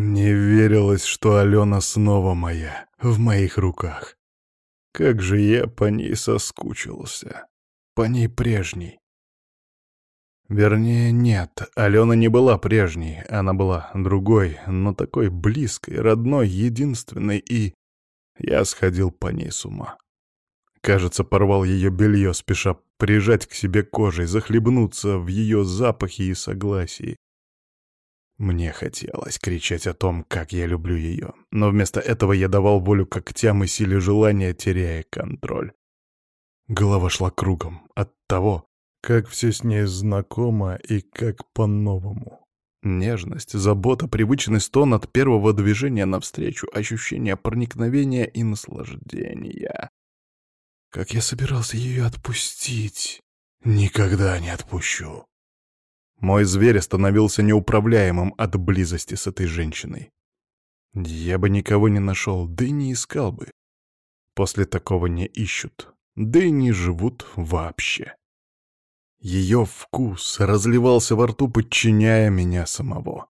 Не верилось, что Алена снова моя, в моих руках. Как же я по ней соскучился. По ней прежней. Вернее, нет, Алена не была прежней, она была другой, но такой близкой, родной, единственной, и... Я сходил по ней с ума. Кажется, порвал ее белье, спеша прижать к себе кожей, захлебнуться в ее запахе и согласии. Мне хотелось кричать о том, как я люблю ее, но вместо этого я давал волю когтям и силе желания, теряя контроль. Голова шла кругом от того, как все с ней знакомо и как по-новому. Нежность, забота, привычный стон от первого движения навстречу, ощущение проникновения и наслаждения. Как я собирался ее отпустить? Никогда не отпущу. Мой зверь становился неуправляемым от близости с этой женщиной. Я бы никого не нашел, да и не искал бы. После такого не ищут, да и не живут вообще. Ее вкус разливался во рту, подчиняя меня самого.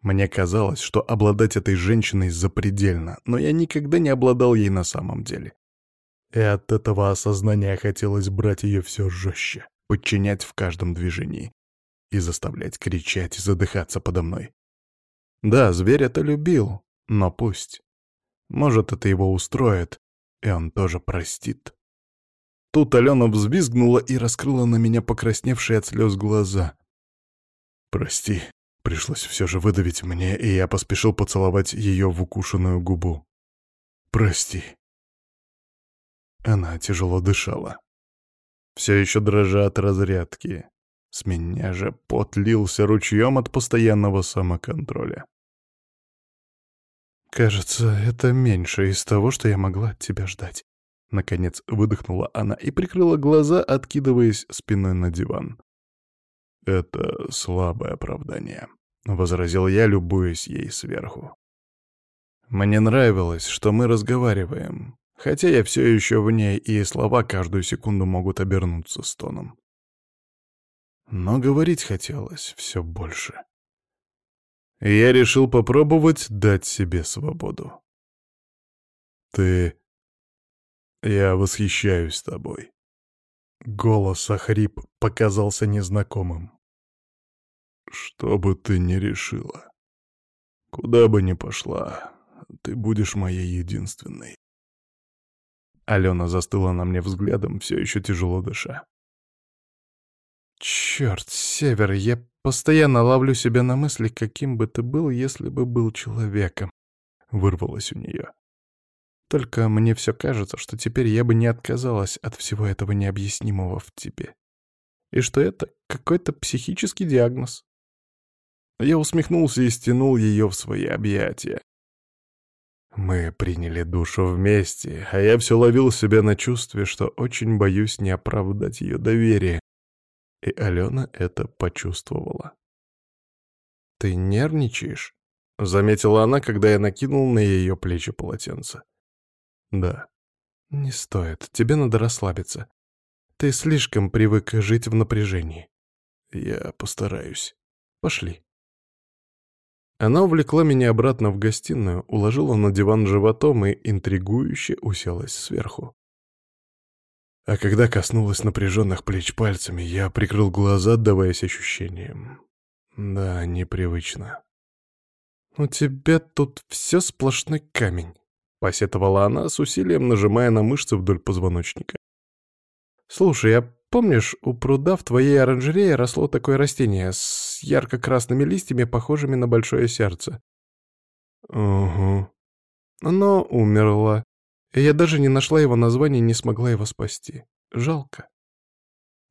Мне казалось, что обладать этой женщиной запредельно, но я никогда не обладал ей на самом деле. И от этого осознания хотелось брать ее все жестче, подчинять в каждом движении и заставлять кричать и задыхаться подо мной. Да, зверь это любил, но пусть. Может, это его устроит, и он тоже простит. Тут Алена взвизгнула и раскрыла на меня покрасневшие от слез глаза. «Прости», — пришлось все же выдавить мне, и я поспешил поцеловать ее в укушенную губу. «Прости». Она тяжело дышала. Все еще дрожа от разрядки. С меня же пот лился ручьем от постоянного самоконтроля. «Кажется, это меньше из того, что я могла от тебя ждать». Наконец выдохнула она и прикрыла глаза, откидываясь спиной на диван. «Это слабое оправдание», — возразил я, любуясь ей сверху. Мне нравилось, что мы разговариваем, хотя я все еще в ней, и слова каждую секунду могут обернуться стоном. Но говорить хотелось все больше. Я решил попробовать дать себе свободу. «Ты... Я восхищаюсь тобой». Голос охрип показался незнакомым. «Что бы ты ни решила, куда бы ни пошла, ты будешь моей единственной». Алена застыла на мне взглядом, все еще тяжело дыша. Черт, Север, я постоянно ловлю себя на мысли, каким бы ты был, если бы был человеком. Вырвалось у нее. Только мне все кажется, что теперь я бы не отказалась от всего этого необъяснимого в тебе. И что это какой-то психический диагноз. Я усмехнулся и стянул ее в свои объятия. Мы приняли душу вместе, а я все ловил себя на чувстве, что очень боюсь не оправдать ее доверие, и Алена это почувствовала. «Ты нервничаешь?» — заметила она, когда я накинул на ее плечи полотенце. «Да». «Не стоит, тебе надо расслабиться. Ты слишком привык жить в напряжении». «Я постараюсь. Пошли». Она увлекла меня обратно в гостиную, уложила на диван животом и интригующе уселась сверху. А когда коснулась напряженных плеч пальцами, я прикрыл глаза, отдаваясь ощущениям. Да, непривычно. «У тебя тут все сплошной камень», — посетовала она, с усилием нажимая на мышцы вдоль позвоночника. «Слушай, а помнишь, у пруда в твоей оранжерее росло такое растение с ярко-красными листьями, похожими на большое сердце?» «Угу». Оно умерло. Я даже не нашла его название и не смогла его спасти. Жалко.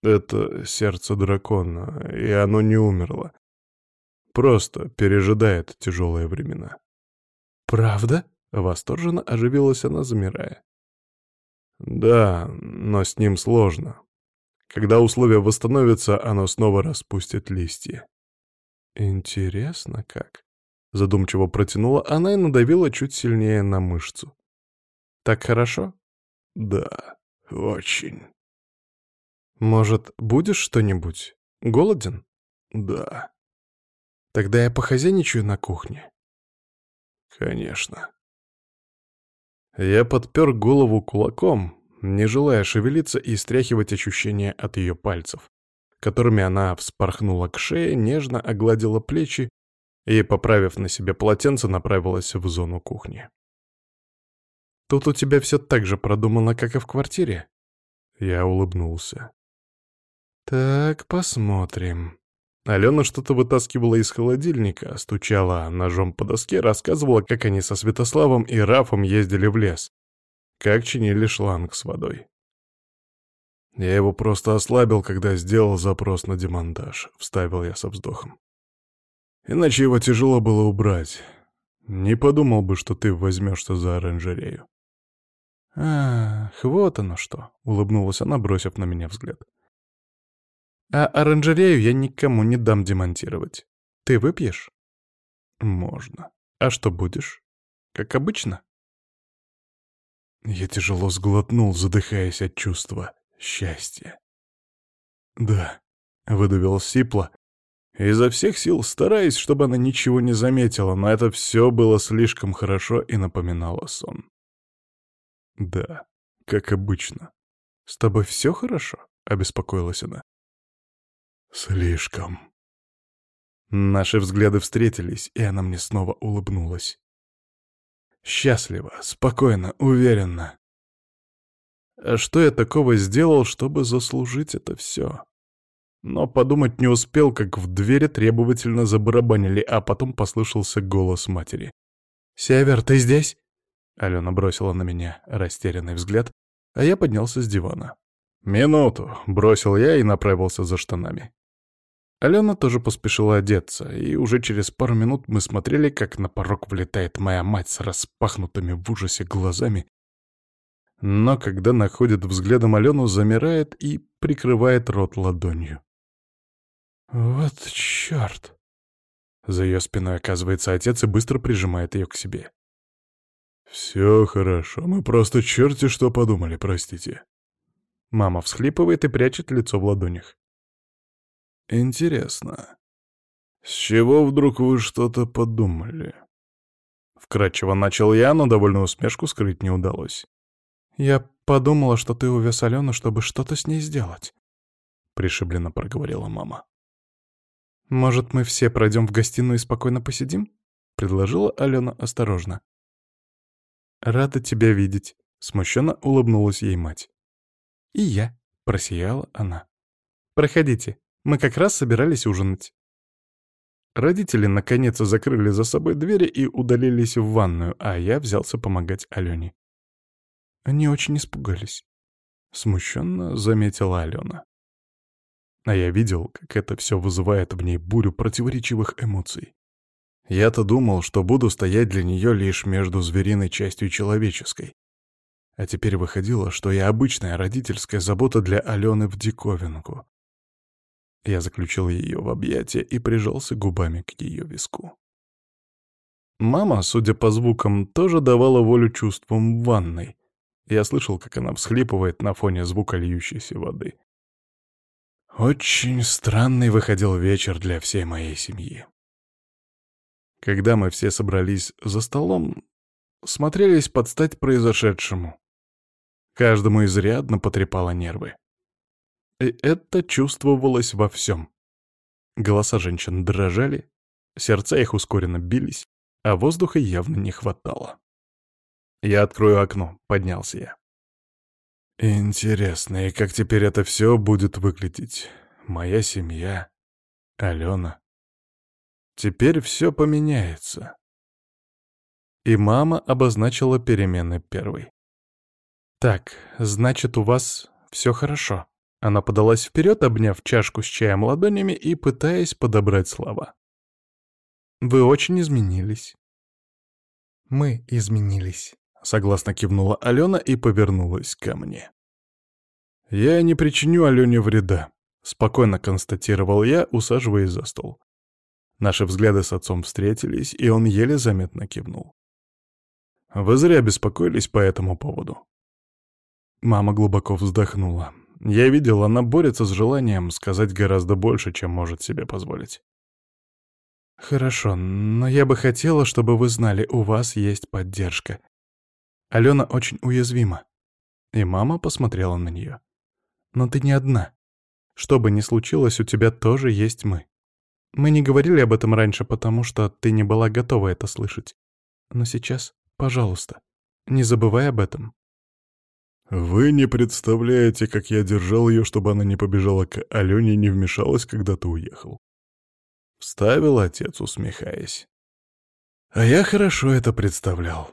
Это сердце дракона, и оно не умерло. Просто пережидает тяжелые времена. «Правда?» — восторженно оживилась она, замирая. «Да, но с ним сложно. Когда условия восстановятся, оно снова распустит листья». «Интересно как?» — задумчиво протянула она и надавила чуть сильнее на мышцу. Так хорошо? Да, очень. Может, будешь что-нибудь? Голоден? Да. Тогда я похозяйничаю на кухне. Конечно. Я подпер голову кулаком, не желая шевелиться и стряхивать ощущения от ее пальцев, которыми она вспорхнула к шее, нежно огладила плечи и, поправив на себе полотенце, направилась в зону кухни. «Тут у тебя все так же продумано, как и в квартире?» Я улыбнулся. «Так, посмотрим». Алена что-то вытаскивала из холодильника, стучала ножом по доске, рассказывала, как они со Святославом и Рафом ездили в лес, как чинили шланг с водой. Я его просто ослабил, когда сделал запрос на демонтаж, вставил я со вздохом. Иначе его тяжело было убрать. Не подумал бы, что ты возьмешься за оранжерею. «Ах, вот оно что!» — улыбнулась она, бросив на меня взгляд. А оранжерею я никому не дам демонтировать. Ты выпьешь? Можно. А что будешь? Как обычно? Я тяжело сглотнул, задыхаясь от чувства счастья. Да, выдавил сипло, изо всех сил стараясь, чтобы она ничего не заметила, но это все было слишком хорошо и напоминало сон. Да, как обычно. С тобой все хорошо? — обеспокоилась она. Слишком. Наши взгляды встретились, и она мне снова улыбнулась. Счастливо, спокойно, уверенно. А что я такого сделал, чтобы заслужить это все? Но подумать не успел, как в двери требовательно забарабанили, а потом послышался голос матери. «Север, ты здесь?» Алена бросила на меня растерянный взгляд, а я поднялся с дивана. «Минуту», — бросил я и направился за штанами. Алена тоже поспешила одеться, и уже через пару минут мы смотрели, как на порог влетает моя мать с распахнутыми в ужасе глазами. Но когда находит взглядом Алену, замирает и прикрывает рот ладонью. «Вот черт!» За ее спиной оказывается отец и быстро прижимает ее к себе. «Все хорошо, мы просто черти что подумали, простите». Мама всхлипывает и прячет лицо в ладонях. Интересно, с чего вдруг вы что-то подумали? Вкратчиво начал я, но довольно усмешку скрыть не удалось. Я подумала, что ты увез Алену, чтобы что-то с ней сделать. Пришибленно проговорила мама. «Может, мы все пройдем в гостиную и спокойно посидим?» — предложила Алена осторожно. «Рада тебя видеть», — смущенно улыбнулась ей мать. «И я», — просияла она. «Проходите, мы как раз собирались ужинать. Родители наконец закрыли за собой двери и удалились в ванную, а я взялся помогать Алене. Они очень испугались. Смущенно заметила Алена. А я видел, как это все вызывает в ней бурю противоречивых эмоций. Я-то думал, что буду стоять для нее лишь между звериной частью и человеческой. А теперь выходило, что я обычная родительская забота для Алены в диковинку. Я заключил ее в объятия и прижался губами к ее виску. Мама, судя по звукам, тоже давала волю чувствам в ванной. Я слышал, как она всхлипывает на фоне звука льющейся воды. Очень странный выходил вечер для всей моей семьи. Когда мы все собрались за столом, смотрелись под стать произошедшему. Каждому изрядно потрепало нервы. И это чувствовалось во всем. Голоса женщин дрожали, сердца их ускоренно бились, а воздуха явно не хватало. «Я открою окно», — поднялся я. «Интересно, и как теперь это все будет выглядеть? Моя семья, Алена. Теперь все поменяется». И мама обозначила перемены первой. «Так, значит, у вас все хорошо», она подалась вперед, обняв чашку с чаем ладонями и пытаясь подобрать слова. «Вы очень изменились». «Мы изменились», — согласно кивнула Алена и повернулась ко мне. «Я не причиню Алене вреда», — спокойно констатировал я, усаживаясь за стол. Наши взгляды с отцом встретились, и он еле заметно кивнул. «Вы зря беспокоились по этому поводу». Мама глубоко вздохнула. Я видел, она борется с желанием сказать гораздо больше, чем может себе позволить. Хорошо, но я бы хотела, чтобы вы знали, у вас есть поддержка. Алена очень уязвима. И мама посмотрела на нее. Но ты не одна. Что бы ни случилось, у тебя тоже есть мы. Мы не говорили об этом раньше, потому что ты не была готова это слышать. Но сейчас, пожалуйста, не забывай об этом. «Вы не представляете, как я держал ее, чтобы она не побежала к Алене и не вмешалась, когда ты уехал». Вставил отец, усмехаясь. А я хорошо это представлял.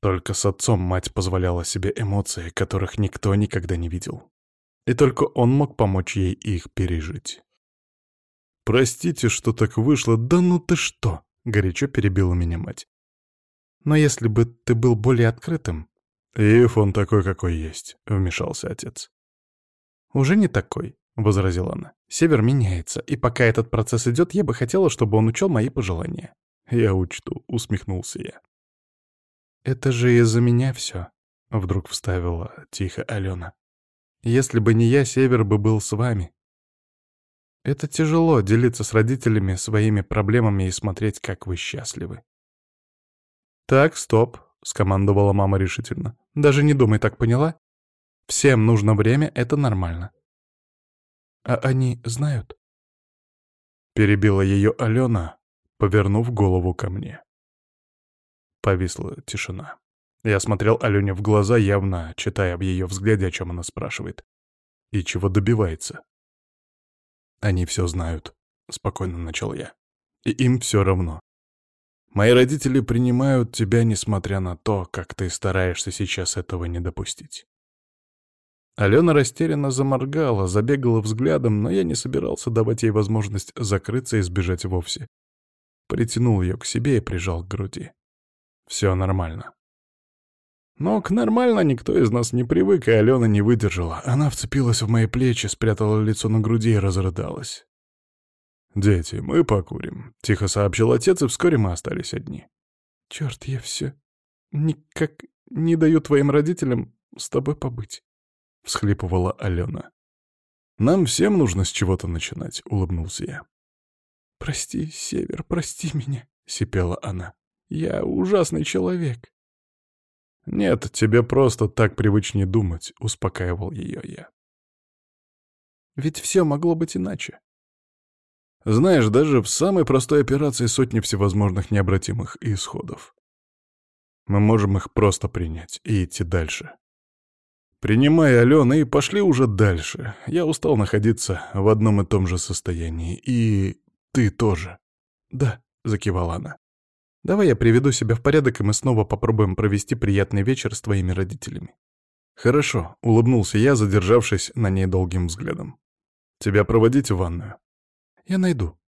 Только с отцом мать позволяла себе эмоции, которых никто никогда не видел. И только он мог помочь ей их пережить. «Простите, что так вышло, да ну ты что!» — горячо перебила меня мать. «Но если бы ты был более открытым, «Ив, он такой, какой есть», — вмешался отец. «Уже не такой», — возразила она. «Север меняется, и пока этот процесс идет, я бы хотела, чтобы он учел мои пожелания». «Я учту», — усмехнулся я. «Это же из-за меня все», — вдруг вставила тихо Алена. «Если бы не я, Север бы был с вами». Это тяжело — делиться с родителями своими проблемами и смотреть, как вы счастливы. «Так, стоп», — скомандовала мама решительно. Даже не думай, так поняла? Всем нужно время, это нормально. А они знают? Перебила ее Алена, повернув голову ко мне. Повисла тишина. Я смотрел Алене в глаза, явно читая в ее взгляде, о чем она спрашивает. И чего добивается. «Они все знают», — спокойно начал я. «И им все равно. Мои родители принимают тебя, несмотря на то, как ты стараешься сейчас этого не допустить. Алена растерянно заморгала, забегала взглядом, но я не собирался давать ей возможность закрыться и сбежать вовсе. Притянул ее к себе и прижал к груди. Все нормально. Но к нормально никто из нас не привык, и Алена не выдержала. Она вцепилась в мои плечи, спрятала лицо на груди и разрыдалась. «Дети, мы покурим», — тихо сообщил отец, и вскоре мы остались одни. «Черт, я все никак не даю твоим родителям с тобой побыть», — всхлипывала Алена. «Нам всем нужно с чего-то начинать», — улыбнулся я. «Прости, Север, прости меня», — сипела она. «Я ужасный человек». «Нет, тебе просто так привычнее думать», — успокаивал ее я. «Ведь все могло быть иначе. Знаешь, даже в самой простой операции сотни всевозможных необратимых исходов. Мы можем их просто принять и идти дальше. Принимай, Алена, и пошли уже дальше. Я устал находиться в одном и том же состоянии. И ты тоже. Да, закивала она. Давай я приведу себя в порядок, и мы снова попробуем провести приятный вечер с твоими родителями. Хорошо, улыбнулся я, задержавшись на ней долгим взглядом. Тебя проводить в ванную? «Я найду»,